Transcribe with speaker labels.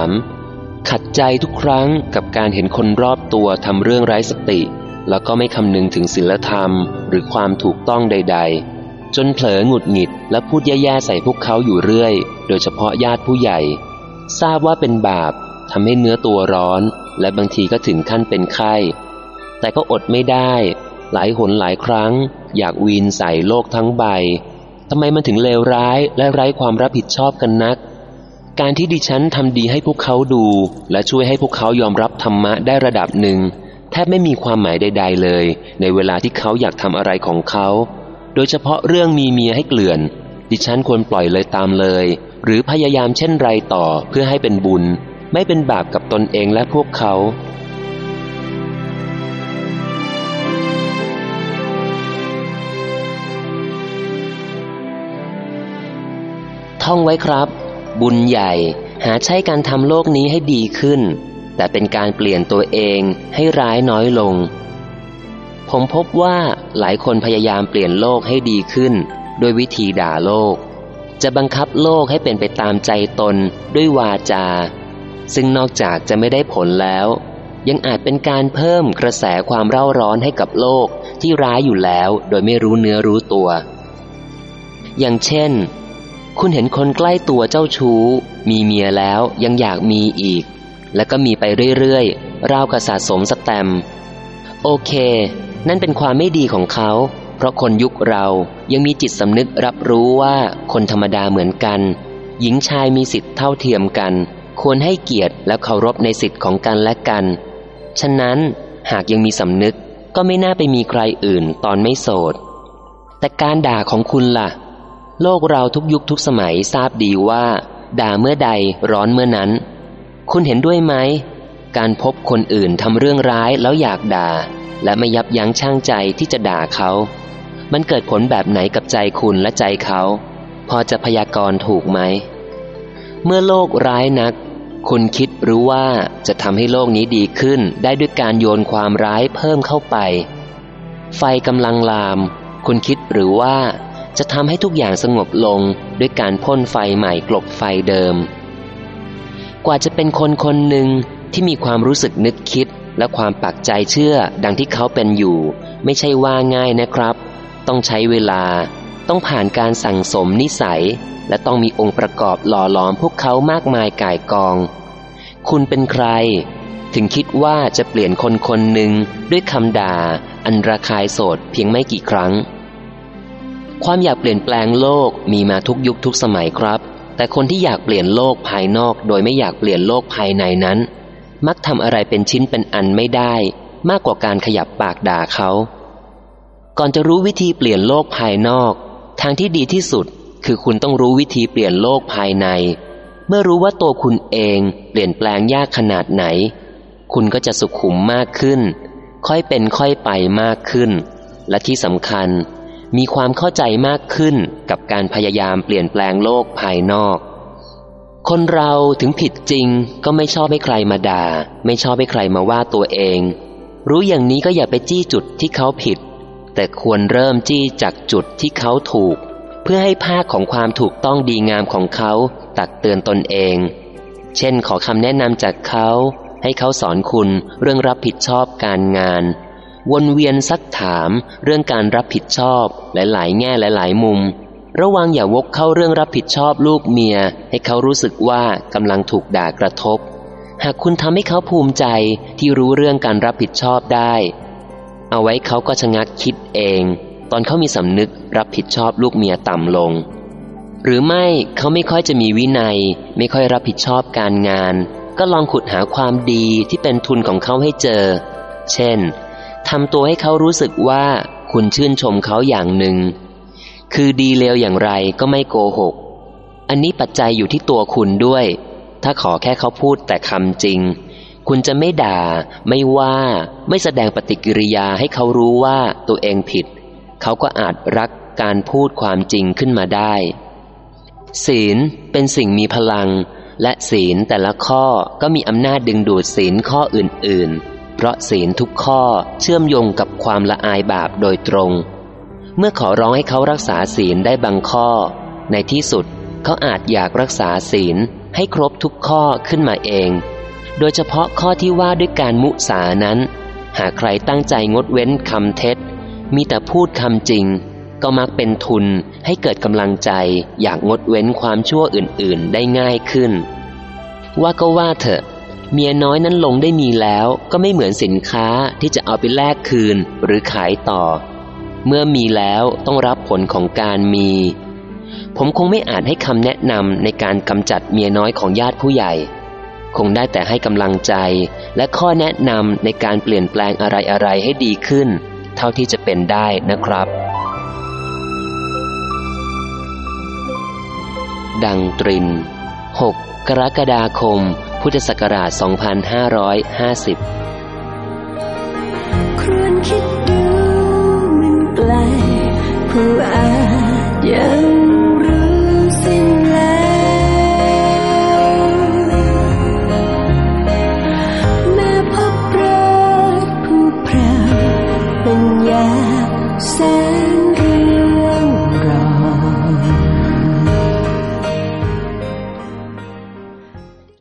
Speaker 1: ามขัดใจทุกครั้งกับการเห็นคนรอบตัวทำเรื่องไร้สติ แล้วก็ไม่คำนึงถึงศีลธรรม หรือความถูกต้องใด ๆ จนเผลอหงุดหงิดและพูดแย่ๆใส่พวกเขาอยู่เรื่อย โดยเฉพาะญาติผู้ใหญ่ ทราบว่าเป็นบาปทำให้เนื้อตัวร้อน และบางทีก็ถึงขั้นเป็นไข้ แต่ก็อดไม่ได้ หลายหนหลายครั้ง อยากวีนใส่โลกทั้งใบทำไมมันถึงเลวร้ายและไร้ความรับผิดชอบกันนัก การที่ดิฉันทำดีให้พวกเขาดู และช่วยให้พวกเขายอมรับธรรมะได้ระดับหนึ่ง แทบไม่มีความหมายใด ๆเลย ในเวลาที่เขาอยากทำอะไรของเขา โดยเฉพาะเรื่องมีเมียให้เกลื่อน ดิฉันควรปล่อยเลยตามเลย หรือพยายามเช่นไรต่อเพื่อให้เป็นบุญ ไม่เป็นบาปกับตนเองและพวกเขาท่องไว้ครับ บุญใหญ่หาใช้การทำโลกนี้ให้ดีขึ้น แต่เป็นการเปลี่ยนตัวเองให้ร้ายน้อยลง ผมพบว่าหลายคนพยายามเปลี่ยนโลกให้ดีขึ้น ด้วยวิธีด่าโลก จะบังคับโลกให้เป็นไปตามใจตนด้วยวาจา ซึ่งนอกจากจะไม่ได้ผลแล้ว ยังอาจเป็นการเพิ่มกระแสความเร่าร้อนให้กับโลกที่ร้ายอยู่แล้วโดยไม่รู้เนื้อรู้ตัว อย่างเช่น คุณเห็นคนใกล้ตัวเจ้าชู้ มีเมียแล้วยังอยากมีอีก แล้วก็มีไปเรื่อยๆราวกับสะสมสแตม โอเค นั่นเป็นความไม่ดีของเขา เพราะคนยุคเรายังมีจิตสำนึกรับรู้ว่าคนธรรมดาเหมือนกัน หญิงชายมีสิทธิ์เท่าเทียมกัน ควรให้เกียรติและเคารพในสิทธิ์ของกันและกัน ฉะนั้นหากยังมีสำนึกก็ไม่น่าไปมีใครอื่นตอนไม่โสด แต่การด่าของคุณละ่ะ โลกเราทุกยุคทุกสมัยทราบดีว่า ด่าเมื่อใดร้อนเมื่อนั้น คุณเห็นด้วยไหม การพบคนอื่นทำเรื่องร้ายแล้วอยากด่า และไม่ยับยั้งชั่งใจที่จะด่าเขา มันเกิดผลแบบไหนกับใจคุณและใจเขา พอจะพยากรณ์ถูกไหม เมื่อโลกร้ายนัก คุณคิดหรือว่าจะทำให้โลกนี้ดีขึ้นได้ด้วยการโยนความร้ายเพิ่มเข้าไป ไฟกำลังลาม คุณคิดหรือว่า จะทำให้ทุกอย่างสงบลงด้วยการพ่นไฟใหม่กลบไฟเดิม กว่าจะเป็นคนคนหนึ่งที่มีความรู้สึกนึกคิดและความปักใจเชื่อดังที่เขาเป็นอยู่ ไม่ใช่ว่าง่ายนะครับ ต้องใช้เวลา ต้องผ่านการสั่งสมนิสัย และต้องมีองค์ประกอบหล่อหลอมพวกเขามากมายก่ายกอง คุณเป็นใคร ถึงคิดว่าจะเปลี่ยนคนคนหนึ่งด้วยคำด่า อันระคายโสดเพียงไม่กี่ครั้ง ความอยากเปลี่ยนแปลงโลกมีมาทุกยุคทุกสมัยครับ แต่คนที่อยากเปลี่ยนโลกภายนอก โดยไม่อยากเปลี่ยนโลกภายในนั้น มักทำอะไรเป็นชิ้นเป็นอันไม่ได้ มากกว่าการขยับปากด่าเขา ก่อนจะรู้วิธีเปลี่ยนโลกภายนอก ทางที่ดีที่สุดคือคุณต้องรู้วิธีเปลี่ยนโลกภายใน เมื่อรู้ว่าตัวคุณเองเปลี่ยนแปลงยากขนาดไหน คุณก็จะสุขุมมากขึ้น ค่อยเป็นค่อยไปมากขึ้น และที่สำคัญ มีความเข้าใจมากขึ้นกับการพยายามเปลี่ยนแปลงโลกภายนอก คนเราถึงผิดจริงก็ไม่ชอบให้ใครมาด่า ไม่ชอบให้ใครมาว่าตัวเอง รู้อย่างนี้ก็อย่าไปจี้จุดที่เขาผิด แต่ควรเริ่มจี้จากจุดที่เขาถูก เพื่อให้ภาคของความถูกต้องดีงามของเขาตักเตือนตนเอง เช่นขอคำแนะนำจากเขา ให้เขาสอนคุณเรื่องรับผิดชอบการงาน วนเวียนซักถามเรื่องการรับผิดชอบหลายๆ แง่หลายๆ มุม ระวังอย่าวกเข้าเรื่องรับผิดชอบลูกเมีย ให้เขารู้สึกว่ากำลังถูกด่ากระทบ หากคุณทำให้เขาภูมิใจที่รู้เรื่องการรับผิดชอบได้ เอาไว้เขาก็ชะงักคิดเอง ตอนเขามีสำนึกรับผิดชอบลูกเมียต่ำลง หรือไม่เขาไม่ค่อยจะมีวินัย ไม่ค่อยรับผิดชอบการงาน ก็ลองขุดหาความดีที่เป็นทุนของเขาให้เจอ เช่น ทำตัวให้เขารู้สึกว่าคุณชื่นชมเขาอย่างหนึ่ง คือดีเลวอย่างไรก็ไม่โกหก อันนี้ปัจจัยอยู่ที่ตัวคุณด้วย ถ้าขอแค่เขาพูดแต่คำจริง คุณจะไม่ด่า ไม่ว่า ไม่แสดงปฏิกิริยาให้เขารู้ว่าตัวเองผิด เขาก็อาจรักการพูดความจริงขึ้นมาได้ ศีลเป็นสิ่งมีพลัง และศีลแต่ละข้อก็มีอำนาจดึงดูดศีลข้ออื่นๆ เพราะศีลทุกข้อเชื่อมโยงกับความละอายบาปโดยตรง เมื่อขอร้องให้เขารักษาศีลได้บางข้อ ในที่สุดเขาอาจอยากรักษาศีลให้ครบทุกข้อขึ้นมาเอง โดยเฉพาะข้อที่ว่าด้วยการมุสานั้น หากใครตั้งใจงดเว้นคำเท็จ มีแต่พูดคำจริง ก็มักเป็นทุนให้เกิดกำลังใจอยากงดเว้นความชั่วอื่นๆได้ง่ายขึ้น ว่าก็ว่าเถอะ เมียน้อยนั้นลงได้มีแล้วก็ไม่เหมือนสินค้าที่จะเอาไปแลกคืนหรือขายต่อ เมื่อมีแล้วต้องรับผลของการมี ผมคงไม่อาจให้คำแนะนำในการกำจัดเมียน้อยของญาติผู้ใหญ่ คงได้แต่ให้กำลังใจและข้อแนะนำในการเปลี่ยนแปลงอะไรๆให้ดีขึ้น เท่าที่จะเป็นได้นะครับ ดังตริน 6 กรกฎาคม พุทธศักราช 2550